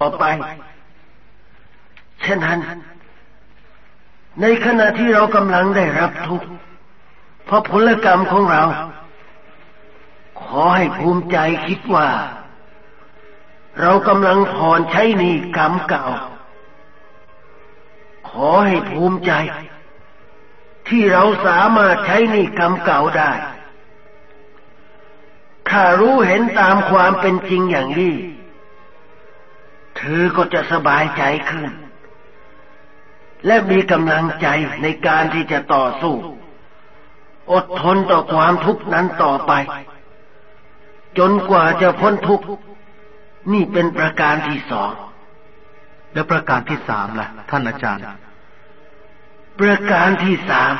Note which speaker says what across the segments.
Speaker 1: ออไปฉะนั้น ในขณะที่เรากำลังได้รับทุกข์เพราะผลกรรมของเรา ขอให้ภูมิใจคิดว่า เรากำลังผ่อนใช้หนี้กรรมเก่า ขอให้ภูมิใจ ที่เราสามารถใช้หนี้กรรมเก่าได้ถ้ารู้เห็นตามความเป็นจริงอย่างนี้ เธอก็จะสบายใจขึ้น และมีกำลังใจในการที่จะต่อสู้ อดทนต่อความทุกข์นั้นต่อไป จนกว่าจะพ้นทุกข์นี่เป็นประการที่สอง
Speaker 2: แล้วประการที่สามล่ะ ท่านอาจารย์
Speaker 1: ประการที่สาม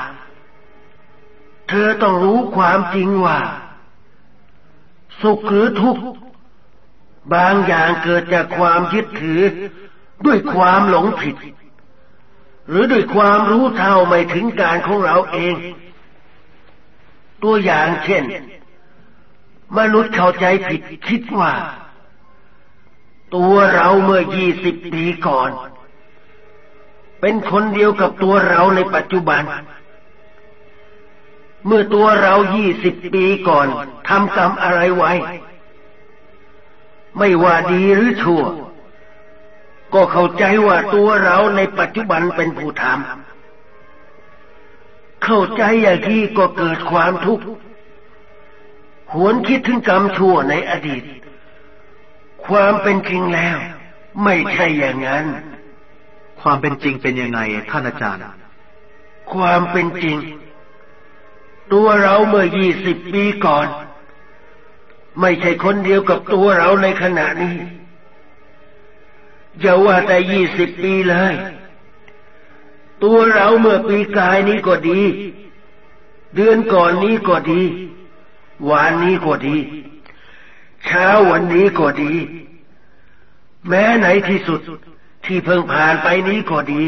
Speaker 1: เธอต้องรู้ความจริงว่า สุขหรือทุกข์ บางอย่างเกิดจากความยึดถือด้วยความหลงผิด หรือด้วยความรู้เท่าไม่ถึงการของเราเอง ตัวอย่างเช่น มนุษย์เข้าใจผิดคิดว่า ตัวเราเมื่อยี่สิบปีก่อน เป็นคนเดียวกับตัวเราในปัจจุบัน เมื่อตัวเรายี่สิบปีก่อนทำกรรมอะไรไว้ ไม่ว่าดีหรือชั่ว ก็เข้าใจว่าตัวเราในปัจจุบันเป็นผู้ทำเข้าใจอย่างที่ก็เกิดความทุกข์หวนคิดถึงกรรมชั่วในอดีต ความเป็นจริงแล้ว ไม่ใช่อย่างนั้น
Speaker 2: ความเป็นจริงเป็นยังไงท่านอาจารย์
Speaker 1: ความเป็นจริง ตัวเราเมื่อยี่สิบปีก่อน ไม่ใช่คนเดียวกับตัวเราในขณะนี้อย่าว่าแต่ยี่สิบปีเลย ตัวเราเมื่อปีกายนี้ก็ดี เดือนก่อนนี้ก็ดีวันนี้ก็ดี เช้าวันนี้ก็ดี แม้ไหนที่สุดที่เพิ่งผ่านไปนี้ก็ดี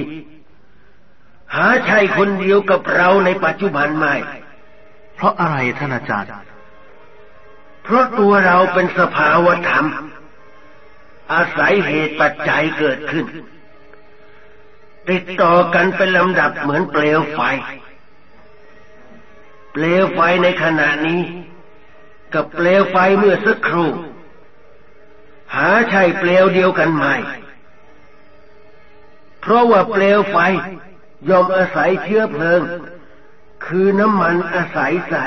Speaker 1: หาใช่คนเดียวกับเราในปัจจุบันไม่
Speaker 2: เพราะอะไรท่านอาจารย์
Speaker 1: เพราะตัวเราเป็นสภาวธรรม อาศัยเหตุปัจจัยเกิดขึ้น ติดต่อกันเป็นลำดับเหมือนเปลวไฟ เปลวไฟในขณะนี้ กับเปลวไฟเมื่อสักครู่หาใช่เปลวเดียวกันไหม เพราะว่าเปลวไฟยอมอาศัยเชื้อเพลิง คือน้ำมันอาศัยใส่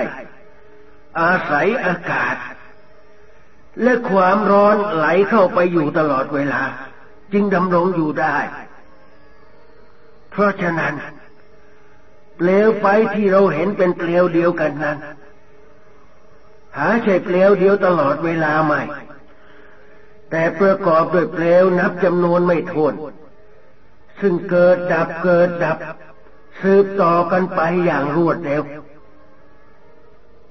Speaker 1: อาศัยอากาศ และความร้อนไหลเข้าไปอยู่ตลอดเวลา จึงดำรงอยู่ได้ เพราะฉะนั้นเปลวไฟที่เราเห็นเป็นเปลวเดียวกันนั้น หาใช่เปลวเดียวตลอดเวลาไม่ แต่ประกอบด้วยเปลวนับจำนวนไม่ถ้วนซึ่งเกิดดับเกิดดับ สืบต่อกันไปอย่างรวดเร็ว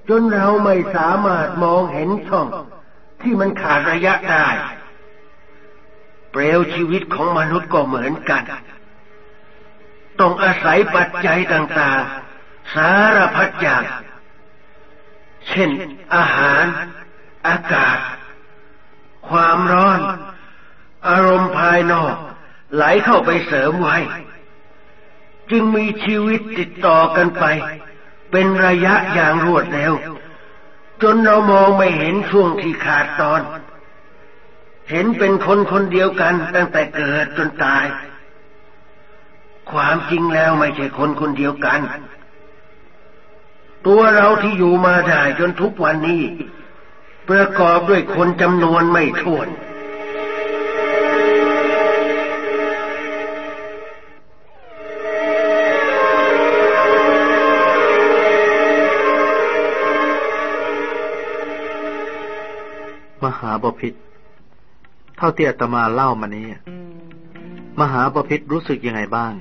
Speaker 1: จนเราไม่สามารถมองเห็นช่อง ที่มันขาดระยะได้ เปลวชีวิตของมนุษย์ก็เหมือนกัน ต้องอาศัยปัจจัยต่างๆ สารพัดอย่าง เช่น อาหาร อากาศ ความร้อน อารมณ์ภายนอก ไหลเข้าไปเสริมไว้ จึงมีชีวิตติดต่อกันไป เป็นระยะอย่างรวดเร็ว จนเรามองไม่เห็นช่วงที่ขาดตอน เห็นเป็นคนคนเดียวกันตั้งแต่เกิดจนตาย ความจริงแล้วไม่ใช่คนคนเดียวกัน ตัวเราที่อยู่มาได้จนทุกวันนี้ ประกอบด้วยคนจำนวนไม่ถ้วน
Speaker 2: หาบพิษเท่าที่อาตมาเล่ามานี้ มหาบพิษรู้สึกยังไงบ้าง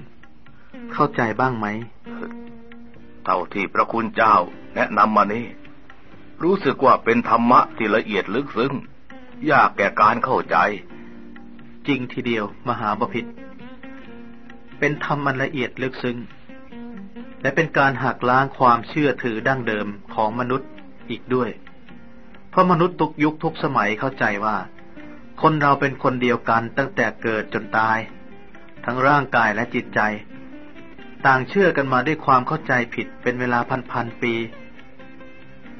Speaker 2: เข้าใจบ้างไหม
Speaker 3: เท่าที่พระคุณเจ้าแนะนำมานี้ รู้สึกว่าเป็นธรรมะที่ละเอียดลึกซึ้งยากแก่การเข้าใจ
Speaker 2: จริงทีเดียว มหาบพิษเป็นธรรมมันละเอียดลึกซึ้งและเป็นการหักล้างความเชื่อถือดั้งเดิมของมนุษย์อีกด้วย เพราะมนุษย์ทุกยุคทุกสมัยเข้าใจว่า คนเราเป็นคนเดียวกันตั้งแต่เกิดจนตาย ทั้งร่างกายและจิตใจ ต่างเชื่อกันมาด้วยความเข้าใจผิดเป็นเวลาพันพันปี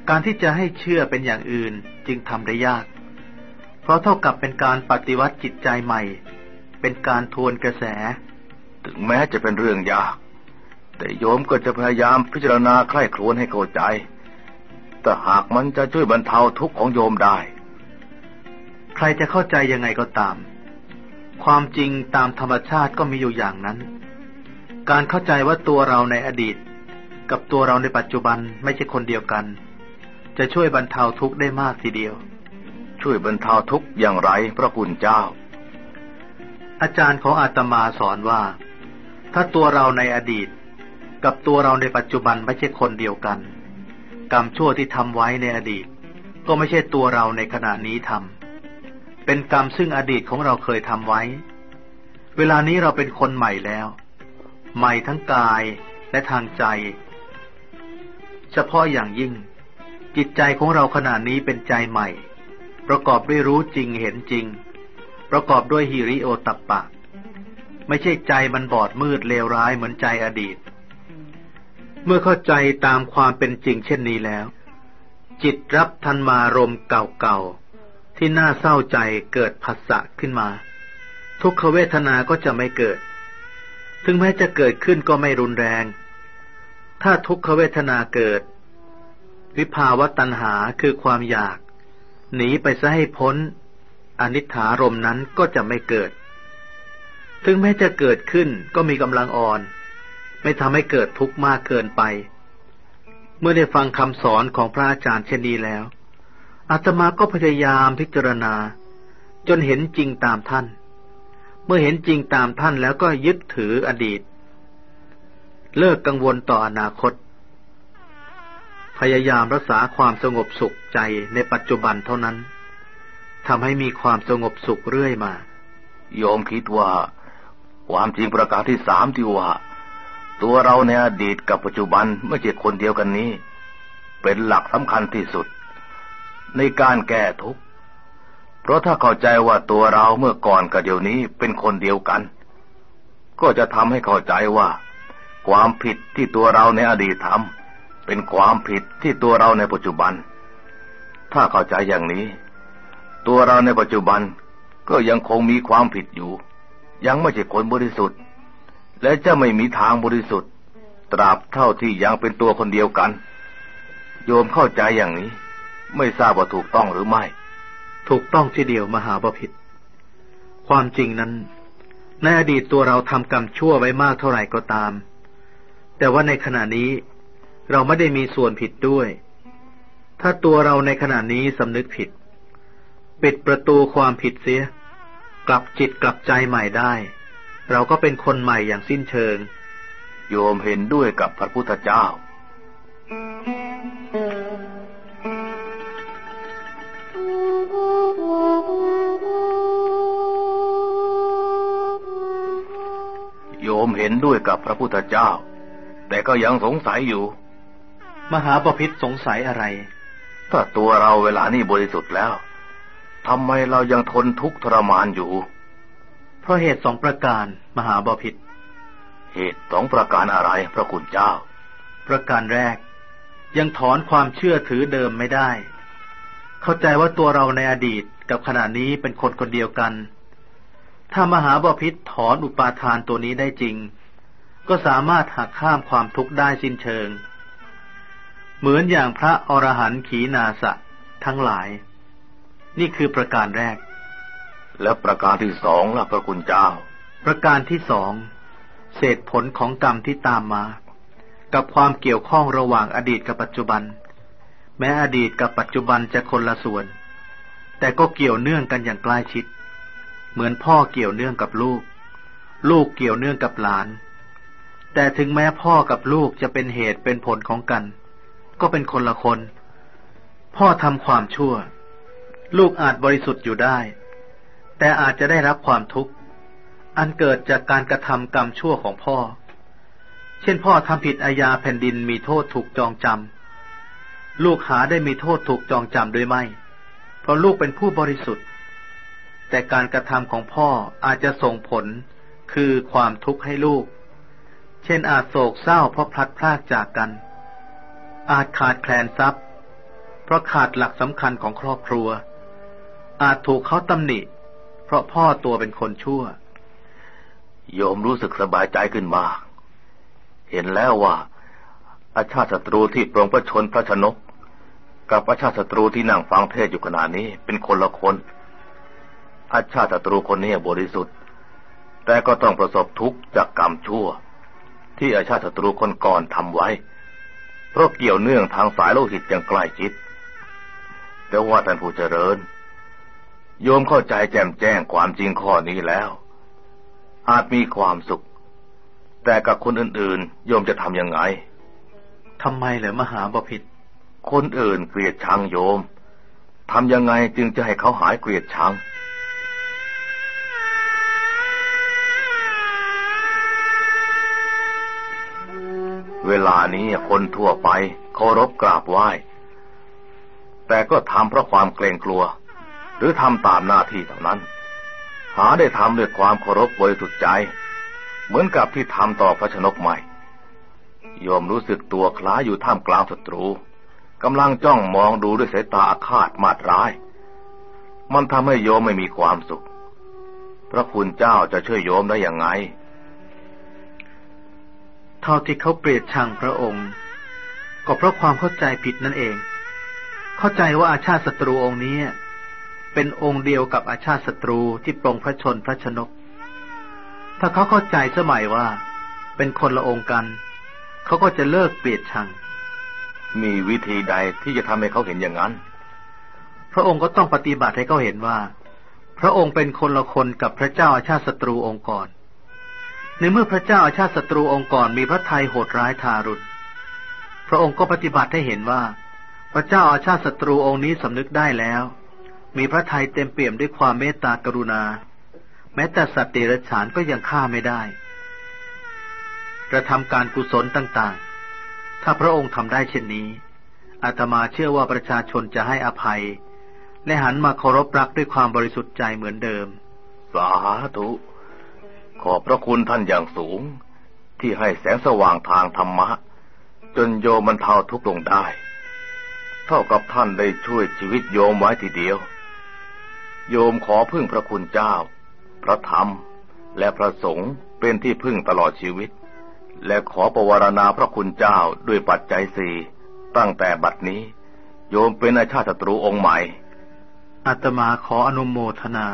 Speaker 2: การที่จะให้เชื่อเป็นอย่างอื่นจึงทำได้ยาก เพราะเท่ากับเป็นการปฏิวัติจิตใจใหม่ เป็นการทวนกระแส
Speaker 3: ถึงแม้จะเป็นเรื่องยาก แต่โยมก็จะพยายามพิจารณาใคร่ครวญให้เข้าใจ แต่หากมันจะช่วยบรรเทาทุกข์ของโยมได้
Speaker 2: ใครจะเข้าใจยังไงก็ตาม ความจริงตามธรรมชาติก็มีอยู่อย่างนั้น การเข้าใจว่าตัวเราในอดีต กับตัวเราในปัจจุบันไม่ใช่คนเดียวกัน จะช่วยบรรเทาทุกข์ได้มากทีเดียว
Speaker 3: ช่วยบรรเทาทุกข์อย่างไรพระคุณเจ้า
Speaker 2: อาจารย์ของอาตมาสอนว่า ถ้าตัวเราในอดีต กับตัวเราในปัจจุบันไม่ใช่คนเดียวกัน กรรมชั่วที่ทำไว้ในอดีต ก็ไม่ใช่ตัวเราในขณะนี้ทำเป็นกรรมซึ่งอดีตของเราเคยทำไว้ เวลานี้เราเป็นคนใหม่แล้ว ใหม่ทั้งกายและทางใจ เฉพาะอย่างยิ่ง จิตใจของเราขณะนี้เป็นใจใหม่ ประกอบด้วยรู้จริงเห็นจริง ประกอบด้วยฮิริโอตัปปะ ไม่ใช่ใจมันบอดมืดเลวร้ายเหมือนใจอดีต เมื่อเข้าใจตามความเป็นจริงเช่นนี้แล้ว จิตรับทันมารมเก่าๆ ที่น่าเศร้าใจเกิดผัสสะขึ้นมา ทุกขเวทนาก็จะไม่เกิด ถึงแม้จะเกิดขึ้นก็ไม่รุนแรง ถ้าทุกขเวทนาเกิด วิภาวะตัณหาคือความอยาก หนีไปซะให้พ้น อนิถารมนั้นก็จะไม่เกิด ถึงแม้จะเกิดขึ้นก็มีกำลังอ่อน ไม่ทำให้เกิดทุกข์มากเกินไป เมื่อได้ฟังคำสอนของพระอาจารย์เช่นนี้แล้วอาตมาก็พยายามพิจารณา จนเห็นจริงตามท่าน เมื่อเห็นจริงตามท่านแล้วก็ยึดถืออดีต เลิกกังวลต่ออนาคต พยายามรักษาความสงบสุขใจในปัจจุบันเท่านั้นทำให้มีความสงบสุขเรื่อยมา
Speaker 3: โยมคิดว่า ความจริงประการที่สามที่ว่า ตัวเราในอดีตกับปัจจุบันไม่ใช่คนเดียวกันนี้ เป็นหลักสำคัญที่สุด ในการแก้ทุกข์เพราะถ้าเข้าใจว่าตัวเราเมื่อก่อนกับเดี๋ยวนี้เป็นคนเดียวกัน ก็จะทำให้เข้าใจว่า ความผิดที่ตัวเราในอดีตทำเป็นความผิดที่ตัวเราในปัจจุบัน ถ้าเข้าใจอย่างนี้ ตัวเราในปัจจุบันก็ยังคงมีความผิดอยู่ ยังไม่ใช่คนบริสุทธิ์ และจะไม่มีทางบริสุทธิ์ ตราบเท่าที่ยังเป็นตัวคนเดียวกัน โยมเข้าใจอย่างนี้ ไม่ทราบว่าถูกต้องหรือไม่
Speaker 2: ถูกต้องทีเดียวมหาบพิษความจริงนั้น ในอดีตตัวเราทำกรรมชั่วไว้มากเท่าไหร่ก็ตาม แต่ว่าในขณะนี้เราไม่ได้มีส่วนผิดด้วย ถ้าตัวเราในขณะนี้สำนึกผิด ปิดประตูความผิดเสีย กลับจิตกลับใจใหม่ได้ เราก็เป็นคนใหม่อย่างสิ้นเชิง
Speaker 3: โยมเห็นด้วยกับพระพุทธเจ้าโมเห็นด้วยกับพระพุทธเจ้า แต่ก็ยังสงสัยอยู่
Speaker 2: มหาปพิธสงสัยอะไร
Speaker 3: ถ้าตัวเราเวลานี้บริสุทธิ์แล้วทำไมเรายังทนทุกข์ทรมานอยู่
Speaker 2: เพราะเหตุสองประการมหาบพิษ
Speaker 3: เหตุสองประการอะไรพระคุณเจ้า
Speaker 2: ประการแรก ยังถอนความเชื่อถือเดิมไม่ได้ เข้าใจว่าตัวเราในอดีตกับขณะนี้เป็นคนคนเดียวกัน ถ้ามหาบพิษถอนอุปาทานตัวนี้ได้จริง ก็สามารถหักข้ามความทุกข์ได้สิ้นเชิง เหมือนอย่างพระอรหันต์ขีนาสะทั้งหลาย นี่คือประการแรก
Speaker 3: และประการที่สองล่ะพระคุณเจ้า
Speaker 2: ประการที่สองเศษผลของกรรมที่ตามมา กับความเกี่ยวข้องระหว่างอดีตกับปัจจุบัน แม้อดีตกับปัจจุบันจะคนละส่วน แต่ก็เกี่ยวเนื่องกันอย่างใกล้ชิด เหมือนพ่อเกี่ยวเนื่องกับลูก ลูกเกี่ยวเนื่องกับหลาน แต่ถึงแม้พ่อกับลูกจะเป็นเหตุเป็นผลของกัน ก็เป็นคนละคน พ่อทำความชั่ว ลูกอาจบริสุทธิ์อยู่ได้ แต่อาจจะได้รับความทุกข์ อันเกิดจากการกระทำกรรมชั่วของพ่อ เช่นพ่อทำผิดอาญาแผ่นดินมีโทษถูกจองจำลูกหาได้มีโทษถูกจองจำด้วยไหมเพราะลูกเป็นผู้บริสุทธิ์ แต่การกระทำของพ่ออาจจะส่งผลคือความทุกข์ให้ลูก เช่นอาจโศกเศร้าเพราะพลัดพรากจากกัน อาจขาดแคลนทรัพย์ เพราะขาดหลักสำคัญของครอบครัว อาจถูกเขาตำหนิ เพราะพ่อตัวเป็นคนชั่ว
Speaker 3: โยมรู้สึกสบายใจขึ้นมากเห็นแล้วว่าอาชาติศัตรูที่ปรองพระชนพระชนก กับอาชาติศัตรูที่นั่งฟังเทศอยู่ขณะนี้เป็นคนละคนอาชาติศัตรูคนนี้บริสุทธิ์ แต่ก็ต้องประสบทุกข์จากกรรมชั่ว ที่อาชาติศัตรูคนก่อนทำไว้ เพราะเกี่ยวเนื่องทางสายโลหิตอย่างใกล้ชิดแต่ว่าท่านผู้เจริญ โยมเข้าใจแจ่มแจ้งความจริงข้อนี้แล้ว อาจมีความสุข แต่กับคนอื่นๆ โยมจะทำยังไง
Speaker 2: ทำไมเหรอมหาบพิษ
Speaker 3: คนอื่นเกลียดชังโยมทำยังไงจึงจะให้เขาหายเกลียดชังเวลานี้คนทั่วไปเคารพกราบไหว้ แต่ก็ทำเพราะความเกรงกลัว หรือทำตามหน้าที่เท่านั้น หาได้ทำด้วยความเคารพบริสุทธิ์ใจ เหมือนกับที่ทำต่อพระชนกใหม่โยมรู้สึกตัวคล้ายอยู่ท่ามกลางศัตรูกำลังจ้องมองดูด้วยสายตาอาฆาตมาดร้าย มันทำให้โยมไม่มีความสุข พระคุณเจ้าจะช่วยโยมได้อย่างไง
Speaker 2: เท่าที่เขาเปรียดชังพระองค์ ก็เพราะความเข้าใจผิดนั่นเอง เข้าใจว่าอาชาติศัตรูองค์นี้ เป็นองค์เดียวกับอาชาติศัตรูที่ปรงพระชนพระชนก ถ้าเขาเข้าใจสมัยว่า เป็นคนละองค์กัน เขาก็จะเลิกเปรียดชัง
Speaker 3: มีวิธีใดที่จะทำให้เขาเห็นอย่างนั้น
Speaker 2: พระองค์ก็ต้องปฏิบัติให้เขาเห็นว่า พระองค์เป็นคนละคนกับพระเจ้าอาชาติศัตรูองค์ก่อนในเมื่อพระเจ้าอาชาติศัตรูองค์ก่อนมีพระทัยโหดร้ายทารุณพระองค์ก็ปฏิบัติให้เห็นว่า พระเจ้าอาชาติศัตรูองค์นี้สำนึกได้แล้ว มีพระทัยเต็มเปี่ยมด้วยความเมตตากรุณา แม้แต่สัตว์เดรัจฉานก็ยังฆ่าไม่ได้ กระทำการกุศลต่างๆ ถ้าพระองค์ทำได้เช่นนี้ อาตมาเชื่อว่าประชาชนจะให้อภัย และหันมาเคารพรักด้วยความบริสุทธิ์ใจเหมือนเดิม
Speaker 3: สาธุ ขอบพระคุณท่านอย่างสูง ที่ให้แสงสว่างทางธรรมะ จนโยมันเทาทุกข์ลงได้ เท่ากับท่านได้ช่วยชีวิตโยมไว้ทีเดียว โยมขอพึ่งพระคุณเจ้า พระธรรม และพระสงฆ์เป็นที่พึ่งตลอดชีวิต และขอประวารณาพระคุณเจ้าด้วยปัจจัยสี่ตั้งแต่บัดนี้ โยมเป็นอาชาติศัตรูองค์ใหม่
Speaker 2: อัตมาขออนุโมทนา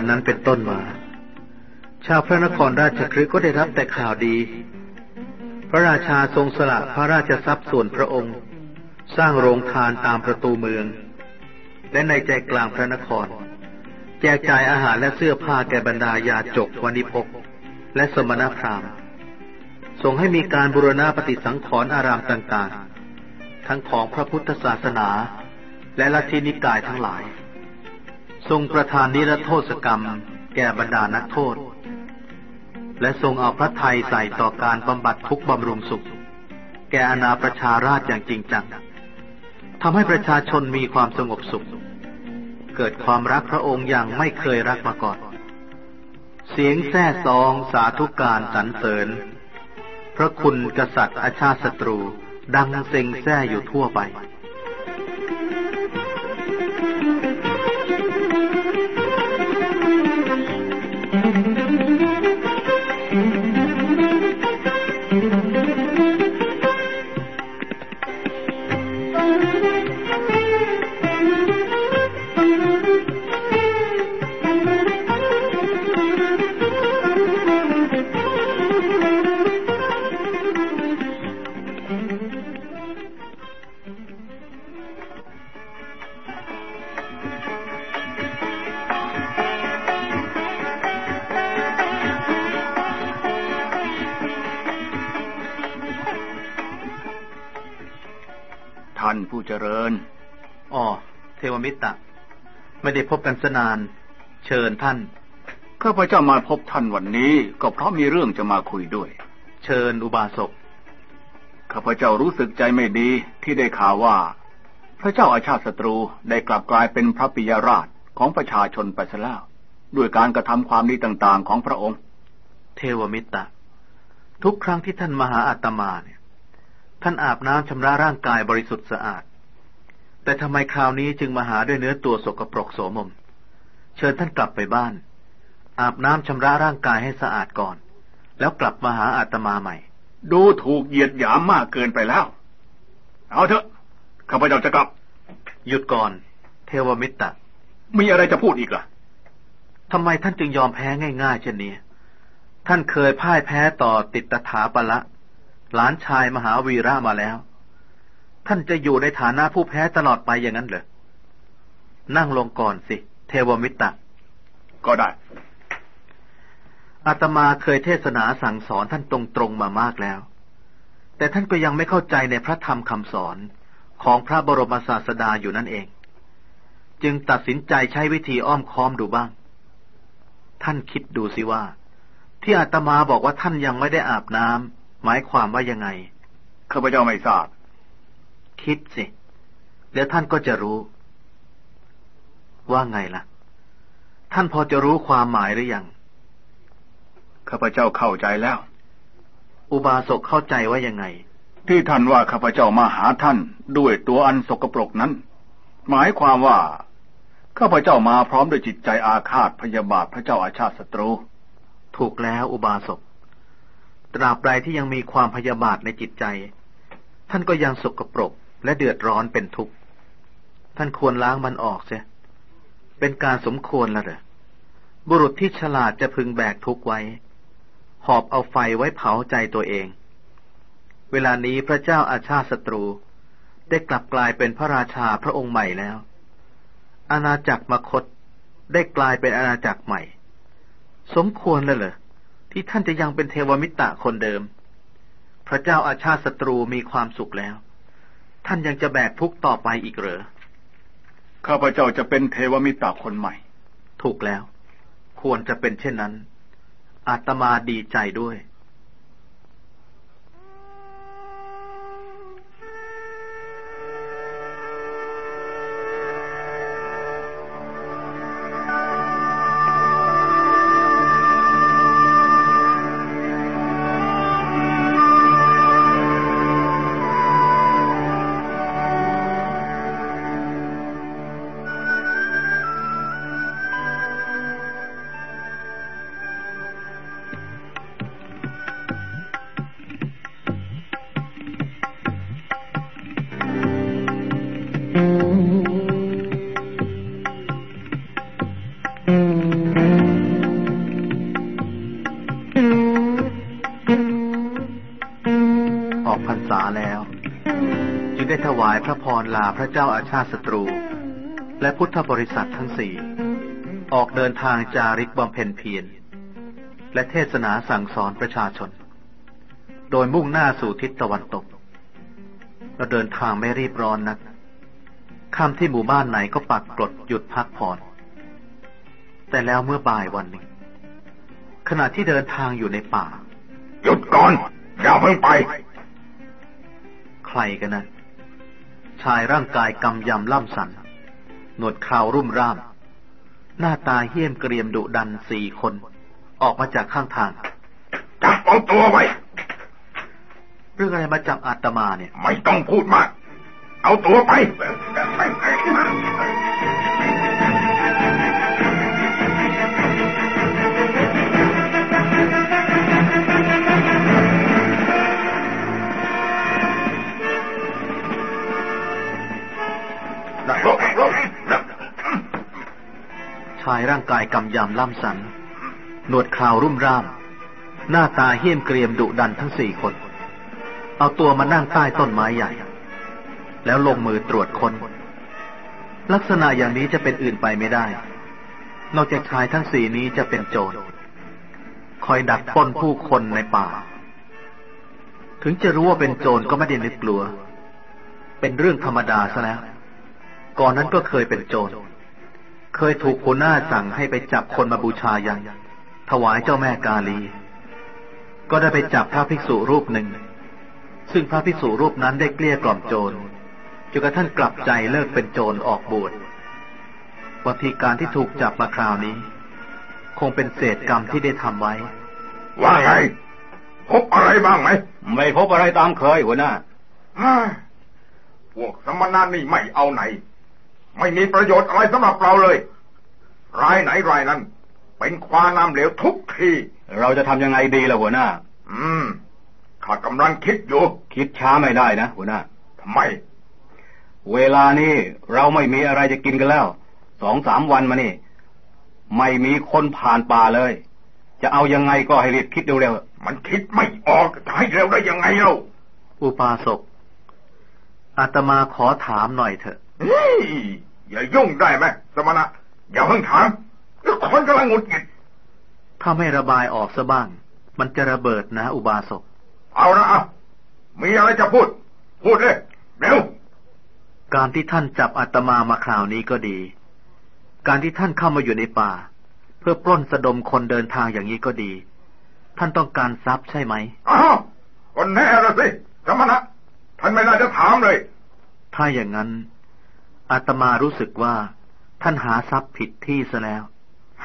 Speaker 2: วันนั้นเป็นต้นมา ชาวพระนครราชคฤห์ก็ได้รับแต่ข่าวดี พระราชาทรงสละพระราชทรัพย์ส่วนพระองค์ สร้างโรงทานตามประตูเมือง และในใจกลางพระนคร แจกจ่ายอาหารและเสื้อผ้าแก่บรรดายาจกวานิพกและสมณพราหมณ์ส่งให้มีการบูรณะปฏิสังขรณ์อารามต่างๆ ทั้งของพระพุทธศาสนา และลัทธินิกายทั้งหลาย ทรงประทานนิรโทษกรรม แก่บรรดานักโทษ และทรงเอาพระทัยใส่ต่อการบำบัดทุกบำรุงสุข แก่อาณาประชาราชอย่างจริงจังทำให้ประชาชนมีความสงบสุข เกิดความรักพระองค์อย่างไม่เคยรักมาก่อน เสียงแซ่ซองสาธุการสรรเสริญ พระคุณกษัตริย์อาชาติศัตรูดังเซ็งแซ่อยู่ทั่วไป ไม่ได้พบกันสนาน เชิญท่าน
Speaker 4: ข้าพเจ้ามาพบท่านวันนี้ ก็เพราะมีเรื่องจะมาคุยด้วย
Speaker 2: เชิญอุบาสก
Speaker 4: ข้าพเจ้ารู้สึกใจไม่ดีที่ได้ข่าวว่า พระเจ้าอาชาติศัตรูได้กลับกลายเป็นพระปิยราชของประชาชนไปซะแล้วด้วยการกระทำความดีต่างๆ ของพระองค์
Speaker 2: เทวมิตรทุกครั้งที่ท่านมาหาอาตมาเนี่ย ท่านอาบน้ำชำระร่างกายบริสุทธิ์สะอาด แต่ทำไมคราวนี้จึงมาหาด้วยเนื้อตัวสกปรกโสมม เชิญท่านกลับไปบ้าน อาบน้ำชำระร่างกายให้สะอาดก่อน แล้วกลับมาหาอาตมาใหม่
Speaker 4: ดูถูกเหยียดหยามมากเกินไปแล้ว เอาเถอะข้าพเจ้าจะกลับ
Speaker 2: หยุดก่อน เทวมิตร
Speaker 4: มีอะไรจะพูดอีกล่ะ
Speaker 2: ทำไมท่านจึงยอมแพ้ง่ายๆเช่นนี้ ท่านเคยพ่ายแพ้ต่อติตถาปละ หลานชายมหาวีระมาแล้ว ท่านจะอยู่ในฐานะผู้แพ้ตลอดไปอย่างนั้นเหรอ นั่งลงก่อนสิ เทวมิตร
Speaker 4: ก็ได้
Speaker 2: อาตมาเคยเทศนาสั่งสอนท่านตรงๆมามากแล้ว แต่ท่านก็ยังไม่เข้าใจในพระธรรมคำสอนของพระบรมศาสดาอยู่นั่นเอง จึงตัดสินใจใช้วิธีอ้อมค้อมดูบ้าง ท่านคิดดูสิว่า ที่อาตมาบอกว่าท่านยังไม่ได้อาบน้ำหมายความว่ายังไง
Speaker 4: ข้าพเจ้าไม่ทราบ
Speaker 2: คิดสิเดี๋ยวท่านก็จะรู้ ว่าไงล่ะ ท่านพอจะรู้ความหมายหรือยัง
Speaker 4: ข้าพเจ้าเข้าใจแล้ว
Speaker 2: อุบาสกเข้าใจว่ายังไง
Speaker 4: ที่ท่านว่าข้าพเจ้ามาหาท่านด้วยตัวอันสกปรกนั้น หมายความว่าข้าพเจ้ามาพร้อมด้วยจิตใจอาฆาตพยาบาทพระเจ้าอาชาติศัตรู
Speaker 2: ถูกแล้วอุบาสก ตราบใดที่ยังมีความพยาบาทในจิตใจ ท่านก็ยังสกปรก และเดือดร้อนเป็นทุกข์ ท่านควรล้างมันออกเสียเป็นการสมควรแล้วเหรอบุรุษที่ฉลาดจะพึงแบกทุกข์ไว้ หอบเอาไฟไว้เผาใจตัวเอง เวลานี้พระเจ้าอาชาติศัตรูได้กลับกลายเป็นพระราชาพระองค์ใหม่แล้ว อาณาจักรมคตได้กลายเป็นอาณาจักรใหม่ สมควรแล้วเหรอที่ท่านจะยังเป็นเทวมิตรคนเดิม พระเจ้าอาชาติศัตรูมีความสุขแล้ว ท่านยังจะแบกทุกข์ต่อไปอีกเหรอ
Speaker 4: ข้าพเจ้าจะเป็นเทวมิตรคนใหม่
Speaker 2: ถูกแล้ว ควรจะเป็นเช่นนั้น อาตมาดีใจด้วย วายพระพรลาพระเจ้าอาชาติศัตรู และพุทธบริษัททั้งสี่ ออกเดินทางจาริกบำเพ็ญเพียรและเทศนาสั่งสอนประชาชน โดยมุ่งหน้าสู่ทิศตะวันตก เราเดินทางไม่รีบร้อนนักค่ำที่หมู่บ้านไหนก็ปักกรดหยุดพักผ่อน แต่แล้วเมื่อบ่ายวันหนึ่ง ขณะที่เดินทางอยู่ในป่า
Speaker 4: หยุดก่อน อย่าเพิ่งไป
Speaker 2: ใครกันนะ ชายร่างกายกำยำล่ำสัน หนวดคราวรุ่มร่าม หน้าตาเหี้ยมเกรียมดุดันสี่คน ออกมาจากข้างทาง
Speaker 4: จับเอาตัวไว้
Speaker 2: เรื่องอะไรมาจับอาตมาเนี่ย
Speaker 4: ไม่ต้องพูดมาก เอาตัวไป
Speaker 2: ชายร่างกายกำยำล่ำสัน หนวดคราวรุ่มร่าม หน้าตาเหี้ยมเกรียมดุดันทั้งสี่คน เอาตัวมานั่งใต้ต้นไม้ใหญ่ แล้วลงมือตรวจคน้น ลักษณะอย่างนี้จะเป็นอื่นไปไม่ได้ นอกจากชายทั้งสี่นี้จะเป็นโจร คอยดักป้นผู้คนในป่า ถึงจะรู้ว่าเป็นโจรก็ไม่ได้นึกกลัว เป็นเรื่องธรรมดาซะแล้ว ก่อนนั้นก็เคยเป็นโจร เคยถูกหัวหน้าสั่งให้ไปจับคนมาบูชายัน ถวายเจ้าแม่กาลี ก็ได้ไปจับพระภิกษุรูปหนึ่ง ซึ่งพระภิกษุรูปนั้นได้เกลี้ยกล่อมโจรจนกระทั่งกลับใจเลิกเป็นโจรออกบวชวัติการที่ถูกจับมาคราวนี้ คงเป็นเศษกรรมที่ได้ทำไว้
Speaker 5: ว่าไง พบอะไรบ้างไหม
Speaker 4: ไม่พบอะไรตามเคยหัวหน้า
Speaker 5: ฮ่าพวกสมณะนี่ไม่เอาไหน ไม่มีประโยชน์อะไรสำหรับเราเลย รายไหนรายนั้น เป็นควาน้ำเหลวทุกที
Speaker 4: เราจะทำยังไงดีล่ะหัวหน้า
Speaker 5: อืม ข้ากำลังคิดอยู่
Speaker 4: คิดช้าไม่ได้นะหัวหน้า
Speaker 5: ทำไม
Speaker 4: เวลานี้เราไม่มีอะไรจะกินกันแล้ว สองสามวันมานี่ ไม่มีคนผ่านป่าเลย จะเอายังไงก็ให้รีบคิดเร็ว
Speaker 5: มันคิดไม่ออกจะให้เร็วได้ยังไงเล่า
Speaker 2: อุปาสกอาตมาขอถามหน่อยเถอะ
Speaker 5: เฮ้ย อย่ายุ่งได้ไหมสมณะ อย่าเพิ่งถามแล้วคนกำลังหงุดหงิด
Speaker 2: ถ้าไม่ระบายออกซะบ้าง มันจะระเบิดนะ อุบาสก
Speaker 5: เอาละเอามีอะไรจะพูด พูดเลยเร็ว
Speaker 2: การที่ท่านจับอาตมามาคราวนี้ก็ดี การที่ท่านเข้ามาอยู่ในป่า เพื่อปล้นสะดมคนเดินทางอย่างนี้ก็ดี ท่านต้องการทรัพย์ใช่ไหม
Speaker 5: อ้าวก็แน่ละสิสมณะท่านไม่น่าจะถามเลย
Speaker 2: ถ้าอย่างนั้น อาตมารู้สึกว่า ท่านหาทรัพย์ผิดที่ซะแล้ว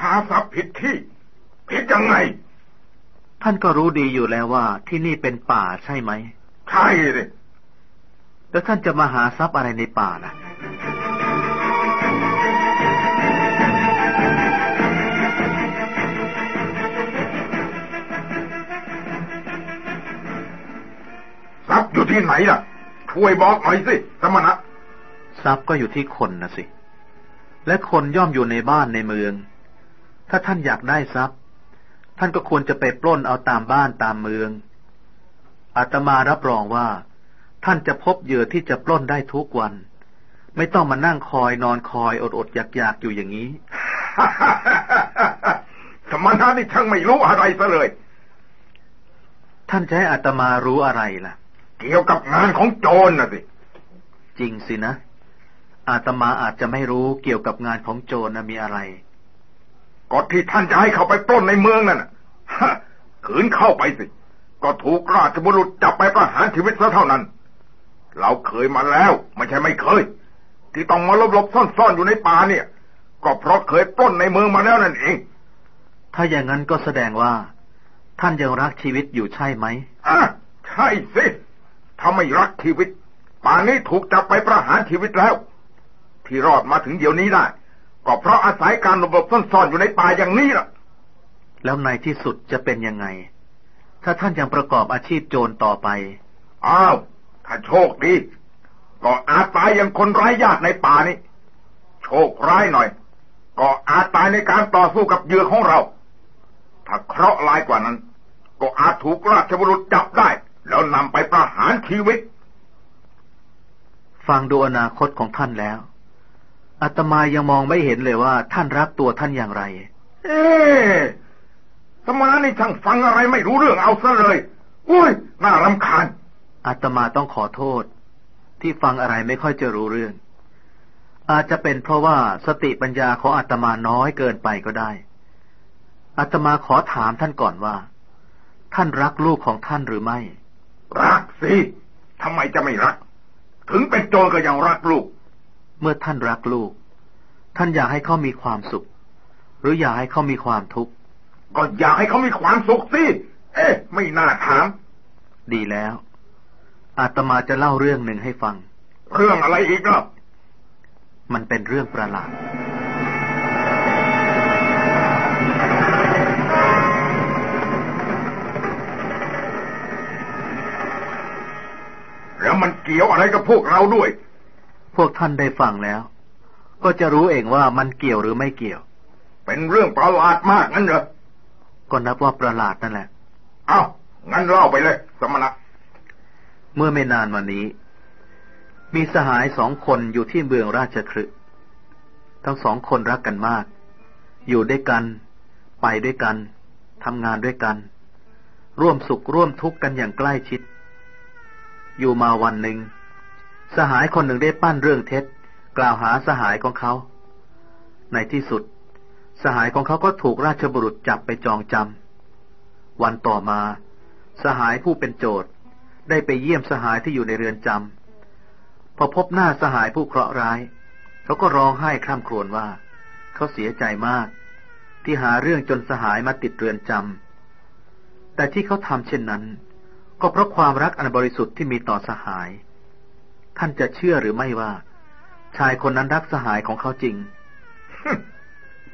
Speaker 5: หาทรัพย์ผิดที่ ผิดยังไง
Speaker 2: ท่านก็รู้ดีอยู่แล้วว่า ที่นี่เป็นป่าใช่ไหม
Speaker 5: ใช่สิ
Speaker 2: แล้วท่านจะมาหาทรัพย์อะไรในป่าล่ะ
Speaker 5: ทรัพย์อยู่ที่ไหนล่ะ ช่วยบอกหน่อยสิสมณะ
Speaker 2: ทรัพย์ก็อยู่ที่คนนะสิ และคนย่อมอยู่ในบ้านในเมือง ถ้าท่านอยากได้ทรัพย์ ท่านก็ควรจะไปปล้นเอาตามบ้านตามเมืองอาตมารับรองว่า ท่านจะพบเหยื่อที่จะปล้นได้ทุกวัน ไม่ต้องมานั่งคอยนอนคอยอดอดอยากอยากๆอยู่อย่างนี้
Speaker 5: สมณะนี่ช่างไม่รู้อะไรซะเลย
Speaker 2: ท่านจะให้อาตมารู้อะไรล่ะ
Speaker 5: เกี่ยวกับงานของโจรน่ะสิ
Speaker 2: จริงสินะ อาตมาอาจจะไม่รู้เกี่ยวกับงานของโจรนะมีอะไร
Speaker 5: ก็ที่ท่านจะให้เข้าไปปล้นในเมืองนั่นน่ะฮะขืนเข้าไปสิ ก็ถูกราชบุรุษจับไปประหารชีวิตซะเท่านั้น เราเคยมาแล้ว ไม่ใช่ไม่เคย ที่ต้องมาลบลบๆซ่อนๆอยู่ในป่าเนี่ย ก็เพราะเคยปล้นในเมืองมาแล้วนั่นเอง
Speaker 2: ถ้าอย่างนั้นก็แสดงว่า ท่านยังรักชีวิตอยู่ใช่ไหม
Speaker 5: อะใช่สิถ้าไม่รักชีวิต ป่านนี้ถูกจับไปประหารชีวิตแล้ว ที่รอดมาถึงเดี๋ยวนี้ได้ ก็เพราะอาศัยการหลบหลบซ่อนๆอยู่ในป่าอย่างนี้ล่ะ
Speaker 2: แล้วในที่สุดจะเป็นยังไง ถ้าท่านยังประกอบอาชีพโจรต่อไป
Speaker 5: อ้าว ถ้าโชคดี ก็อาจตายอย่างคนไร้ญาติในป่านี้ โชคร้ายหน่อย ก็อาจตายในการต่อสู้กับเหยื่อของเรา ถ้าเคราะห์ร้ายกว่านั้น ก็อาจถูกราชบุรุษจับได้ แล้วนำไปประหารชีวิต
Speaker 2: ฟังดูอนาคตของท่านแล้ว อาตมายังมองไม่เห็นเลยว่า ท่านรักตัวท่านอย่างไร
Speaker 5: เอ๊ะสมณะนี่ช่างฟังอะไรไม่รู้เรื่องเอาซะเลยอุ้ยน่ารำคาญ
Speaker 2: อาตมาต้องขอโทษ ที่ฟังอะไรไม่ค่อยจะรู้เรื่อง อาจจะเป็นเพราะว่าสติปัญญาของอาตมาน้อยเกินไปก็ได้อาตมาขอถามท่านก่อนว่า ท่านรักลูกของท่านหรือไม่
Speaker 5: รักสิทำไมจะไม่รัก ถึงเป็นโจรก็ยังรักลูก
Speaker 2: เมื่อท่านรักลูก ท่านอยากให้เขามีความสุข หรืออยากให้เขามีความทุกข์
Speaker 5: ก็อยากให้เขามีความสุขสิเอ๊ะ ไม่น่าถาม
Speaker 2: ดีแล้ว อาตมาจะเล่าเรื่องหนึ่งให้ฟัง
Speaker 5: เรื่องอะไรอีกเนาะ
Speaker 2: มันเป็นเรื่องประหลาด
Speaker 5: แล้วมันเกี่ยวอะไรกับพวกเราด้วย
Speaker 2: พวกท่านได้ฟังแล้ว ก็จะรู้เองว่ามันเกี่ยวหรือไม่เกี่ยว
Speaker 5: เป็นเรื่องประหลาดมากงั้นเหรอ
Speaker 2: ก็นับว่าประหลาดนั่นแหละ
Speaker 5: เอ้างั้นเล่าไปเลย สมณะ
Speaker 2: เมื่อไม่นานมานี้ มีสหายสองคนอยู่ที่เมืองราชคฤห์ทั้งสองคนรักกันมาก อยู่ด้วยกัน ไปด้วยกันทำงานด้วยกัน ร่วมสุขร่วมทุกข์กันอย่างใกล้ชิด อยู่มาวันหนึ่ง สหายคนหนึ่งได้ปั้นเรื่องเท็จ กล่าวหาสหายของเขา ในที่สุด สหายของเขาก็ถูกราชบุรุษจับไปจองจำวันต่อมา สหายผู้เป็นโจทย์ได้ไปเยี่ยมสหายที่อยู่ในเรือนจำพอพบหน้าสหายผู้เคราะห์ร้าย เขาก็ร้องไห้คร่ำครวญว่า เขาเสียใจมาก ที่หาเรื่องจนสหายมาติดเรือนจำแต่ที่เขาทำเช่นนั้น ก็เพราะความรักอันบริสุทธิ์ที่มีต่อสหาย ท่านจะเชื่อหรือไม่ว่า ชายคนนั้นรักสหายของเขาจริง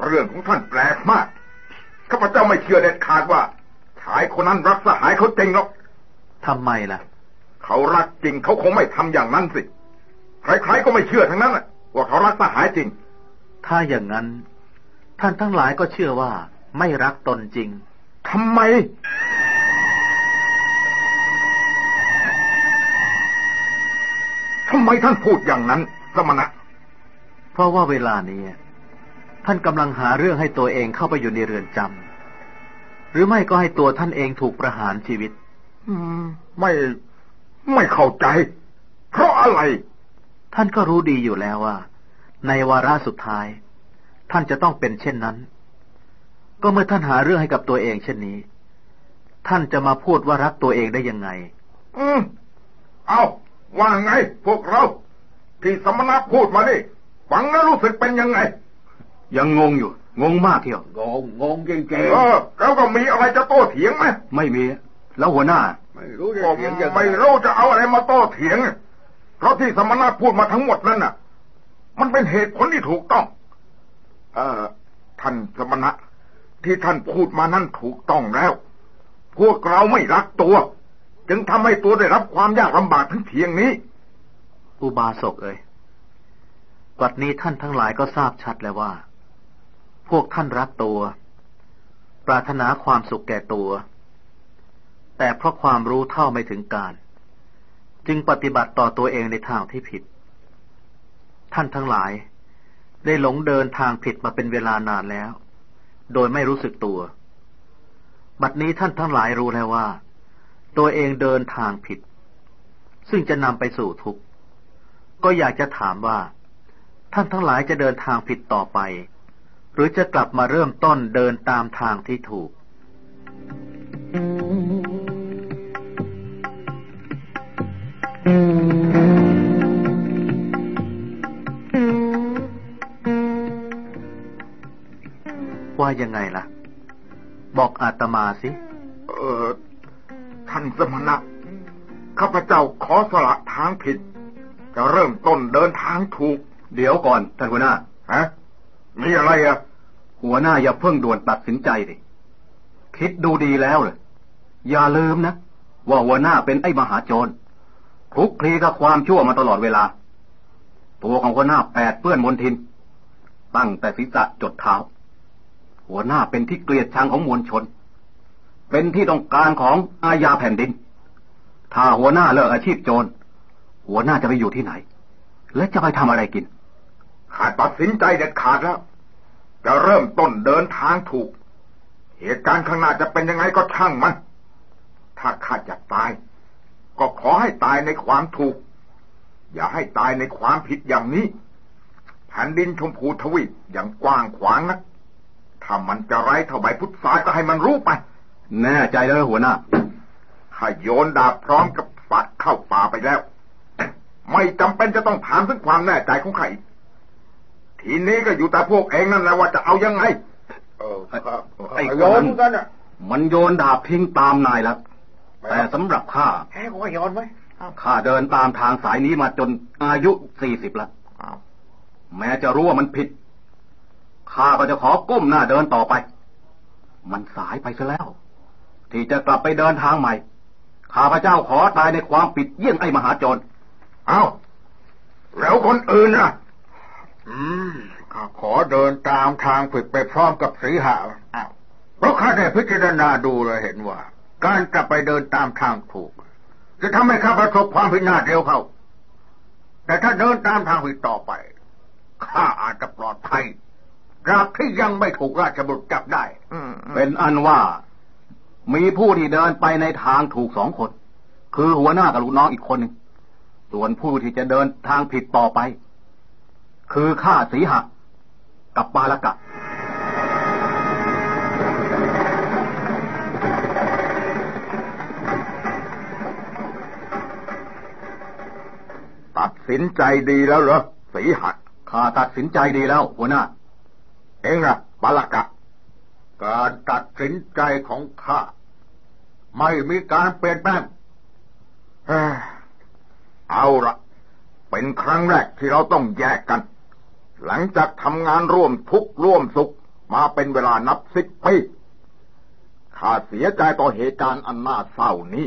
Speaker 5: เรื่องของท่านแปลกมาก ข้าพเจ้าไม่เชื่อเด็ดขาดว่า ชายคนนั้นรักสหายเขาจริงหรอก
Speaker 2: ทำไมล่ะ
Speaker 5: เขารักจริงเขาคงไม่ทำอย่างนั้นสิ ใครๆก็ไม่เชื่อทั้งนั้นว่าเขารักสหายจริง
Speaker 2: ถ้าอย่างนั้น ท่านทั้งหลายก็เชื่อว่า ไม่รักตนจริง
Speaker 5: ทำไม มท่านพูดอย่างนั้น สมณะ
Speaker 2: เพราะว่าเวลานี้ท่านกำลังหาเรื่องให้ตัวเองเข้าไปอยู่ในเรือนจำหรือไม่ก็ให้ตัวท่านเองถูกประหารชีวิต
Speaker 5: ไม่ไม่เข้าใจ เพราะอะไร
Speaker 2: ท่านก็รู้ดีอยู่แล้วว่า ในวาระสุดท้าย ท่านจะต้องเป็นเช่นนั้น ก็เมื่อท่านหาเรื่องให้กับตัวเองเช่นนี้ ท่านจะมาพูดว่ารักตัวเองได้ยังไง
Speaker 5: อืมเอา ว่าไงพวกเรา ที่สมณะพูดมาดิฟังแล้วรู้สึกเป็นยังไง
Speaker 6: ยังงงอยู่ งงมากเที่ยว
Speaker 5: งงงงจริงๆเออแล้วก็มีอะไรจะโต้เถียงไหม
Speaker 6: ไม่มี แล้วหัวหน้า
Speaker 5: ไม่รู้จะเถียงยังไม่รู้จะเอาอะไรมาโต้เถียง เพราะที่สมณะพูดมาทั้งหมดนั่นน่ะ มันเป็นเหตุผลที่ถูกต้อง เอ่อท่านสมณะที่ท่านพูดมานั่นถูกต้องแล้ว พวกเราไม่รักตัว จึงทำให้ตัวได้รับความยากลำบากทั้งเพียงนี้
Speaker 2: อุบาสกเอ่ยกัดนี้ท่านทั้งหลายก็ทราบชัดแล้วว่า พวกท่านรักตัว ปรารถนาความสุขแก่ตัว แต่เพราะความรู้เท่าไม่ถึงการ จึงปฏิบัติต่อตัวเองในทางที่ผิด ท่านทั้งหลายได้หลงเดินทางผิดมาเป็นเวลานานแล้ว โดยไม่รู้สึกตัว บัดนี้ท่านทั้งหลายรู้แล้วว่า ตัวเองเดินทางผิด ซึ่งจะนำไปสู่ทุกข์ก็อยากจะถามว่า ท่านทั้งหลายจะเดินทางผิดต่อไป หรือจะกลับมาเริ่มต้นเดินตามทางที่ถูก ว่ายังไงล่ะ บอกอาตมาสิ
Speaker 5: เออ ท่านสมณะข้าพเจ้าขอสละทางผิด จะเริ่มต้นเดินทางถูก
Speaker 6: เดี๋ยวก่อนท่านหัวหน้า
Speaker 5: ฮะมีอะไรอะ
Speaker 6: หัวหน้าอย่าเพิ่งด่วนตัดสินใจดิคิดดูดีแล้วเลยอย่าลืมนะว่าหัวหน้าเป็นไอ้มหาโจรคลุกคลีกับความชั่วมาตลอดเวลา ตัวของหัวหน้าแปดเปื้อนมนทิน ตั้งแต่ศีรษะจดเท้า หัวหน้าเป็นที่เกลียดชังของมวลชน เป็นที่ต้องการของอาญาแผ่นดิน ถ้าหัวหน้าเลิกอาชีพโจร หัวหน้าจะไปอยู่ที่ไหน และจะไปทำอะไรกิน
Speaker 5: ขาดตัดสินใจเด็ดขาดแล้ว จะเริ่มต้นเดินทางถูก เหตุการณ์ข้างหน้าจะเป็นยังไงก็ช่างมัน ถ้าข้าจะตาย ก็ขอให้ตายในความถูก อย่าให้ตายในความผิดอย่างนี้แผ่นดินชมพูทวีปอย่างกว้างขวางนะถ้ามันจะไร้เท่าใบพุทธาก็ให้มันรู้ไป
Speaker 6: แน่ใจแล้วหัวหน้า
Speaker 5: ถ้าโยนดาบพร้อมกับฝัดเข้าป่าไปแล้ว ไม่จำเป็นจะต้องถามถึงความแน่ใจของใครทีนี้ก็อยู่แต่พวกเองนั่นแหละว่าจะเอายังไง
Speaker 6: เออไอ้โยนกันอะมันโยนดาบทิ้งตามนายแล้วแต่สำหรับข้า
Speaker 5: แค่ก็ย้อนไหม
Speaker 6: ข้าเดินตามทางสายนี้มาจนอายุสี่สิบแล้วแม้จะรู้ว่ามันผิดข้าก็จะขอก้มหน้าเดินต่อไป มันสายไปซะแล้ว ที่จะกลับไปเดินทางใหม่ ข้าพระเจ้าขอตายในความผิดเยี่ยงไอ้มหาโจร
Speaker 5: เอาแล้วคนอื่นน่ะอืมข้าขอเดินตามทางผิดไปพร้อมกับสีหาอ้าวเพราะข้าได้พิจารณาดูเลยเห็นว่า การกลับไปเดินตามทางถูก จะทำให้ข้าประสบความพินาศเร็วเข้า แต่ถ้าเดินตามทางผิดต่อไป ข้าอาจจะปลอดภัยตราบที่ยังไม่ถูกราชบุตรจับได้
Speaker 6: เป็นอันว่า มีผู้ที่เดินไปในทางถูกสองคน คือหัวหน้ากับลูกน้องอีกคนหนึ่งส่วนผู้ที่จะเดินทางผิดต่อไป คือข้าสีหะกับปาลกะ
Speaker 5: ตัดสินใจดีแล้วเหรอสีหัด
Speaker 6: ข้าตัดสินใจดีแล้ว หัวหน้า
Speaker 5: เองนะปาลกะ
Speaker 7: การตัดสินใจของข้า ไม่มีการเปลี่ยนแปลง
Speaker 5: เอาละเป็นครั้งแรกที่เราต้องแยกกัน หลังจากทำงานร่วมทุกข์ร่วมสุขมาเป็นเวลานับสิบปีข้าเสียใจต่อเหตุการณ์อันน่าเศร้านี้